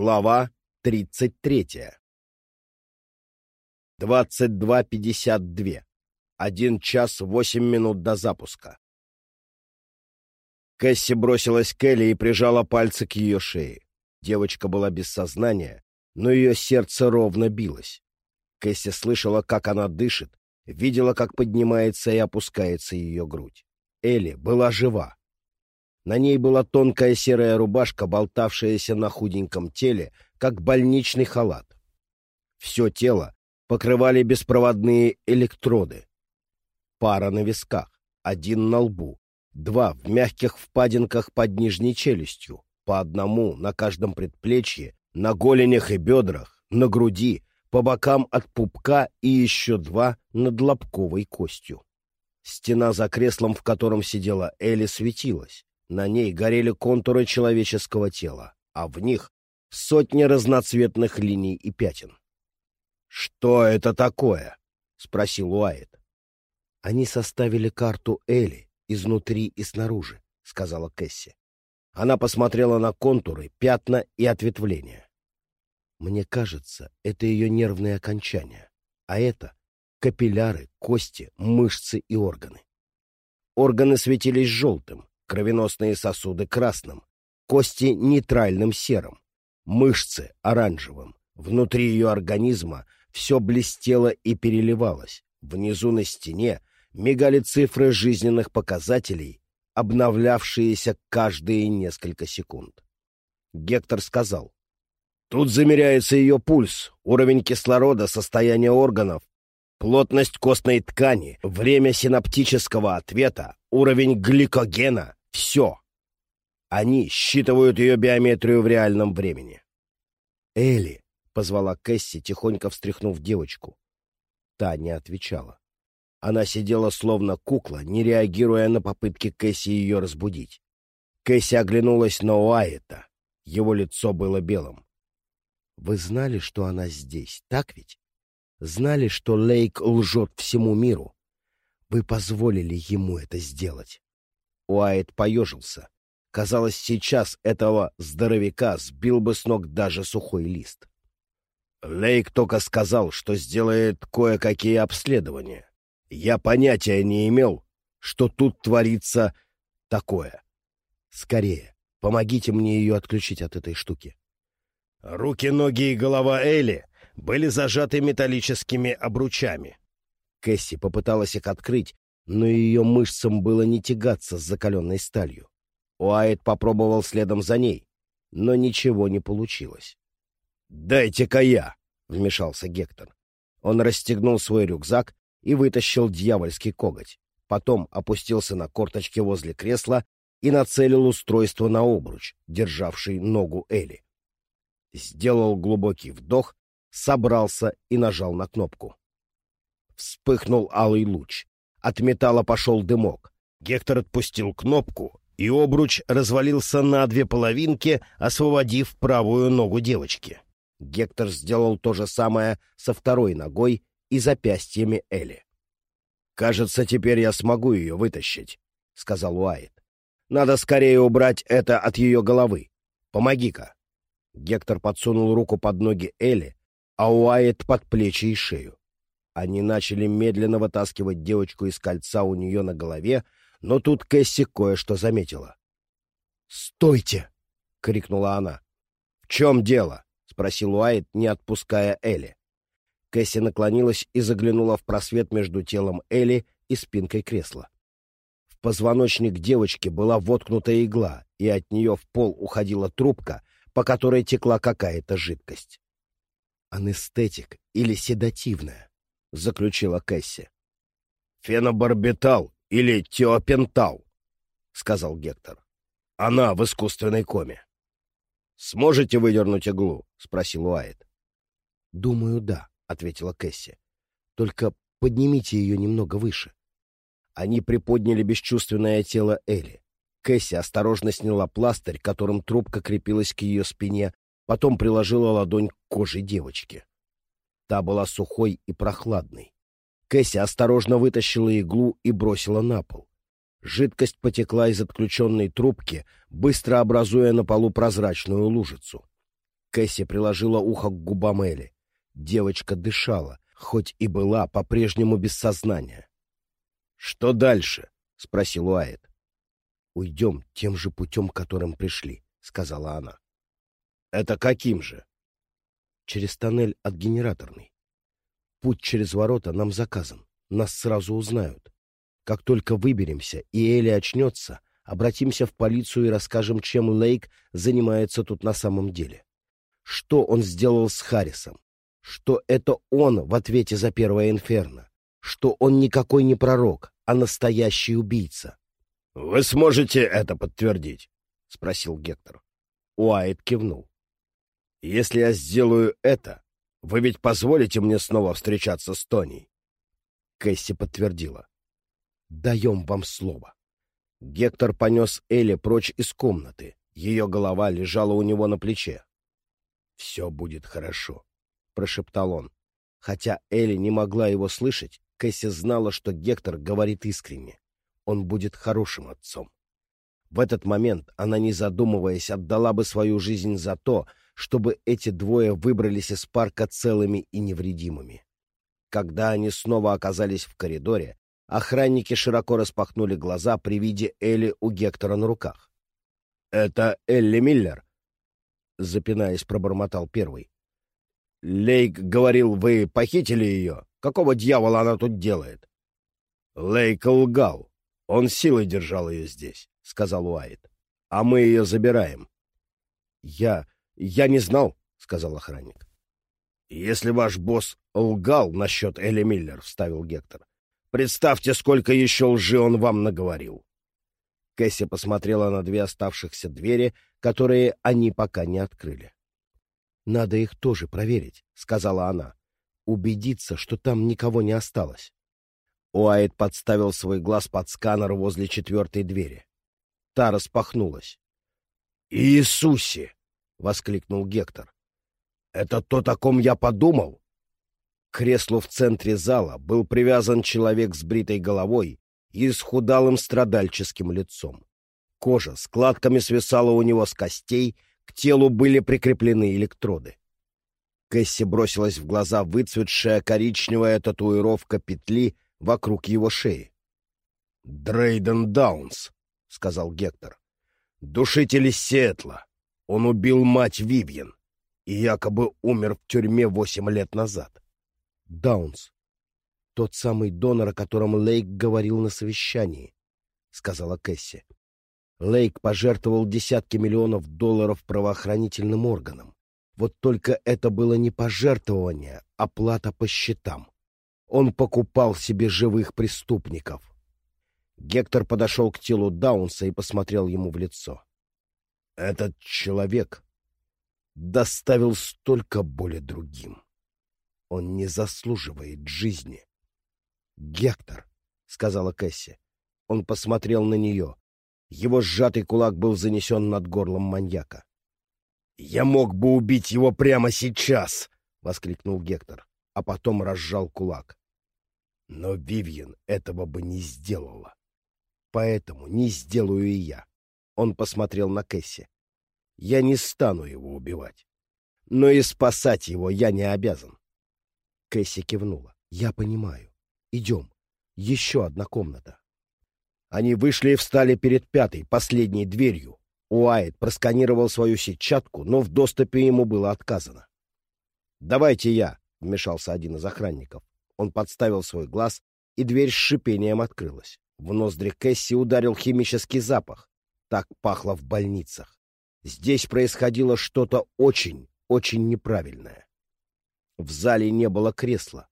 Глава 33. 22.52. Один час восемь минут до запуска. Кэсси бросилась к Элли и прижала пальцы к ее шее. Девочка была без сознания, но ее сердце ровно билось. Кэсси слышала, как она дышит, видела, как поднимается и опускается ее грудь. Элли была жива. На ней была тонкая серая рубашка, болтавшаяся на худеньком теле, как больничный халат. Все тело покрывали беспроводные электроды. Пара на висках, один на лбу, два в мягких впадинках под нижней челюстью, по одному на каждом предплечье, на голенях и бедрах, на груди, по бокам от пупка и еще два над лобковой костью. Стена за креслом, в котором сидела Элли, светилась. На ней горели контуры человеческого тела, а в них сотни разноцветных линий и пятен. «Что это такое?» — спросил Уайт. «Они составили карту Элли изнутри и снаружи», — сказала Кэсси. Она посмотрела на контуры, пятна и ответвления. «Мне кажется, это ее нервные окончания, а это капилляры, кости, мышцы и органы. Органы светились желтым, кровеносные сосуды красным, кости нейтральным серым, мышцы оранжевым. Внутри ее организма все блестело и переливалось. Внизу на стене мигали цифры жизненных показателей, обновлявшиеся каждые несколько секунд. Гектор сказал, «Тут замеряется ее пульс, уровень кислорода, состояние органов, плотность костной ткани, время синаптического ответа, уровень гликогена, все. Они считывают ее биометрию в реальном времени. «Элли!» — позвала Кэсси, тихонько встряхнув девочку. Та не отвечала. Она сидела словно кукла, не реагируя на попытки Кэсси ее разбудить. Кэсси оглянулась на Уайета. Его лицо было белым. «Вы знали, что она здесь, так ведь? Знали, что Лейк лжет всему миру? Вы позволили ему это сделать?» Уайт поежился. Казалось, сейчас этого здоровяка сбил бы с ног даже сухой лист. Лейк только сказал, что сделает кое-какие обследования. Я понятия не имел, что тут творится такое. Скорее, помогите мне ее отключить от этой штуки. Руки, ноги и голова Элли были зажаты металлическими обручами. Кэсси попыталась их открыть, но ее мышцам было не тягаться с закаленной сталью. Уайт попробовал следом за ней, но ничего не получилось. «Дайте-ка я!» — вмешался Гектор. Он расстегнул свой рюкзак и вытащил дьявольский коготь. Потом опустился на корточки возле кресла и нацелил устройство на обруч, державший ногу Элли. Сделал глубокий вдох, собрался и нажал на кнопку. Вспыхнул алый луч. От металла пошел дымок. Гектор отпустил кнопку, и обруч развалился на две половинки, освободив правую ногу девочки. Гектор сделал то же самое со второй ногой и запястьями Элли. «Кажется, теперь я смогу ее вытащить», — сказал Уайт. «Надо скорее убрать это от ее головы. Помоги-ка». Гектор подсунул руку под ноги Элли, а Уайт под плечи и шею. Они начали медленно вытаскивать девочку из кольца у нее на голове, но тут Кэсси кое-что заметила. «Стойте!» — крикнула она. «В чем дело?» — спросил Уайт, не отпуская Элли. Кэсси наклонилась и заглянула в просвет между телом Элли и спинкой кресла. В позвоночник девочки была воткнута игла, и от нее в пол уходила трубка, по которой текла какая-то жидкость. Анестетик или седативная. — заключила Кэсси. «Фенобарбитал или теопентал», — сказал Гектор. «Она в искусственной коме». «Сможете выдернуть иглу?» — спросил Уайт. «Думаю, да», — ответила Кэсси. «Только поднимите ее немного выше». Они приподняли бесчувственное тело Элли. Кэсси осторожно сняла пластырь, которым трубка крепилась к ее спине, потом приложила ладонь к коже девочки. Та была сухой и прохладной. Кэсси осторожно вытащила иглу и бросила на пол. Жидкость потекла из отключенной трубки, быстро образуя на полу прозрачную лужицу. Кэсси приложила ухо к губам Элли. Девочка дышала, хоть и была по-прежнему без сознания. «Что дальше?» — спросил Уайт. «Уйдем тем же путем, которым пришли», — сказала она. «Это каким же?» «Через тоннель от генераторной. Путь через ворота нам заказан. Нас сразу узнают. Как только выберемся и Элли очнется, обратимся в полицию и расскажем, чем Лейк занимается тут на самом деле. Что он сделал с Харрисом? Что это он в ответе за первое инферно? Что он никакой не пророк, а настоящий убийца? — Вы сможете это подтвердить? — спросил Гектор. Уайт кивнул. — Если я сделаю это, вы ведь позволите мне снова встречаться с Тоней? Кэсси подтвердила. — Даем вам слово. Гектор понес Элли прочь из комнаты. Ее голова лежала у него на плече. «Все будет хорошо», — прошептал он. Хотя Элли не могла его слышать, Кэсси знала, что Гектор говорит искренне. Он будет хорошим отцом. В этот момент она, не задумываясь, отдала бы свою жизнь за то, чтобы эти двое выбрались из парка целыми и невредимыми. Когда они снова оказались в коридоре, Охранники широко распахнули глаза при виде Элли у Гектора на руках. — Это Элли Миллер? — запинаясь, пробормотал первый. — Лейк говорил, вы похитили ее. Какого дьявола она тут делает? — Лейк лгал. Он силой держал ее здесь, — сказал Уайт. — А мы ее забираем. — Я... я не знал, — сказал охранник. — Если ваш босс лгал насчет Элли Миллер, — вставил Гектор, Представьте, сколько еще лжи он вам наговорил. Кэсси посмотрела на две оставшихся двери, которые они пока не открыли. «Надо их тоже проверить», — сказала она. «Убедиться, что там никого не осталось». Уайт подставил свой глаз под сканер возле четвертой двери. Та распахнулась. «Иисусе!» — воскликнул Гектор. «Это то, о ком я подумал? К креслу в центре зала был привязан человек с бритой головой и с худалым страдальческим лицом. Кожа складками свисала у него с костей, к телу были прикреплены электроды. Кэсси бросилась в глаза выцветшая коричневая татуировка петли вокруг его шеи. «Дрейден Даунс», — сказал Гектор. «Душитель из Сиэтла. Он убил мать Вивьен и якобы умер в тюрьме восемь лет назад. Даунс. Тот самый донор, о котором Лейк говорил на совещании, — сказала Кэсси. Лейк пожертвовал десятки миллионов долларов правоохранительным органам. Вот только это было не пожертвование, а плата по счетам. Он покупал себе живых преступников. Гектор подошел к телу Даунса и посмотрел ему в лицо. Этот человек доставил столько боли другим. Он не заслуживает жизни. «Гектор», — сказала Кэсси. Он посмотрел на нее. Его сжатый кулак был занесен над горлом маньяка. «Я мог бы убить его прямо сейчас!» — воскликнул Гектор, а потом разжал кулак. Но Вивьен этого бы не сделала. Поэтому не сделаю и я. Он посмотрел на Кэсси. Я не стану его убивать. Но и спасать его я не обязан. Кэсси кивнула. «Я понимаю. Идем. Еще одна комната». Они вышли и встали перед пятой, последней дверью. Уайт просканировал свою сетчатку, но в доступе ему было отказано. «Давайте я», — вмешался один из охранников. Он подставил свой глаз, и дверь с шипением открылась. В ноздри Кэсси ударил химический запах. Так пахло в больницах. Здесь происходило что-то очень, очень неправильное. В зале не было кресла.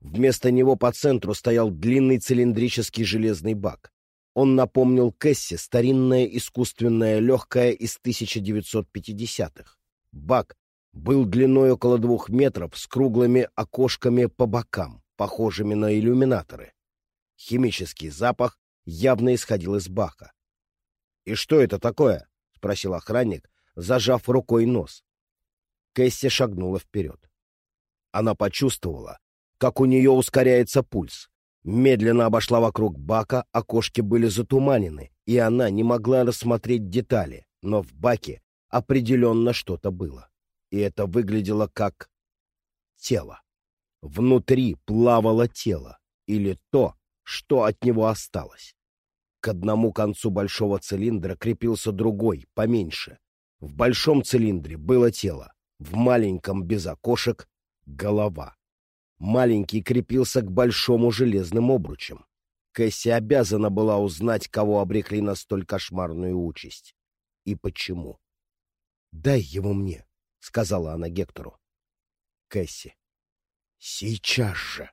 Вместо него по центру стоял длинный цилиндрический железный бак. Он напомнил Кэсси старинное искусственное легкое из 1950-х. Бак был длиной около двух метров с круглыми окошками по бокам, похожими на иллюминаторы. Химический запах явно исходил из бака. «И что это такое?» — спросил охранник, зажав рукой нос. Кэсси шагнула вперед. Она почувствовала, как у нее ускоряется пульс. Медленно обошла вокруг бака, окошки были затуманены, и она не могла рассмотреть детали, но в баке определенно что-то было. и это выглядело как тело. Внутри плавало тело, или то, что от него осталось. К одному концу большого цилиндра крепился другой, поменьше. В большом цилиндре было тело, в маленьком без окошек — голова. Маленький крепился к большому железным обручам. Кэсси обязана была узнать, кого обрекли на столь кошмарную участь. И почему. «Дай его мне», — сказала она Гектору. Кэсси. «Сейчас же!»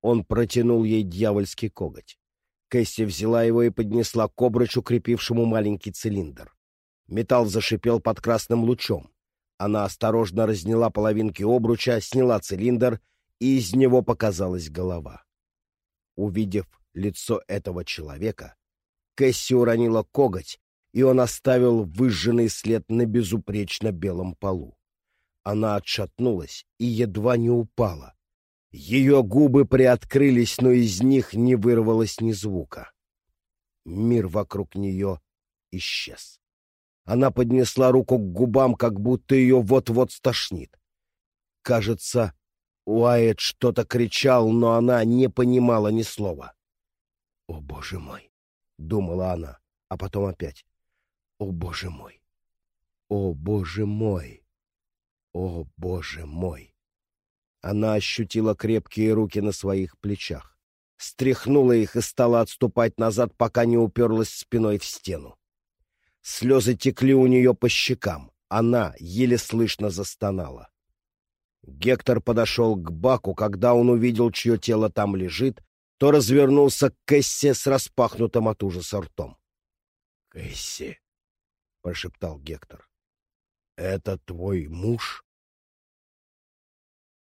Он протянул ей дьявольский коготь. Кэсси взяла его и поднесла к обручу, крепившему маленький цилиндр. Металл зашипел под красным лучом. Она осторожно разняла половинки обруча, сняла цилиндр — и из него показалась голова. Увидев лицо этого человека, Кэсси уронила коготь, и он оставил выжженный след на безупречно белом полу. Она отшатнулась и едва не упала. Ее губы приоткрылись, но из них не вырвалось ни звука. Мир вокруг нее исчез. Она поднесла руку к губам, как будто ее вот-вот стошнит. Кажется, Уайт что-то кричал, но она не понимала ни слова. «О, боже мой!» — думала она, а потом опять. «О, боже мой! О, боже мой! О, боже мой!» Она ощутила крепкие руки на своих плечах, стряхнула их и стала отступать назад, пока не уперлась спиной в стену. Слезы текли у нее по щекам. Она еле слышно застонала. Гектор подошел к баку, когда он увидел, чье тело там лежит, то развернулся к Кэссе с распахнутым от ужаса ртом. — Кэсси, — прошептал Гектор, — это твой муж?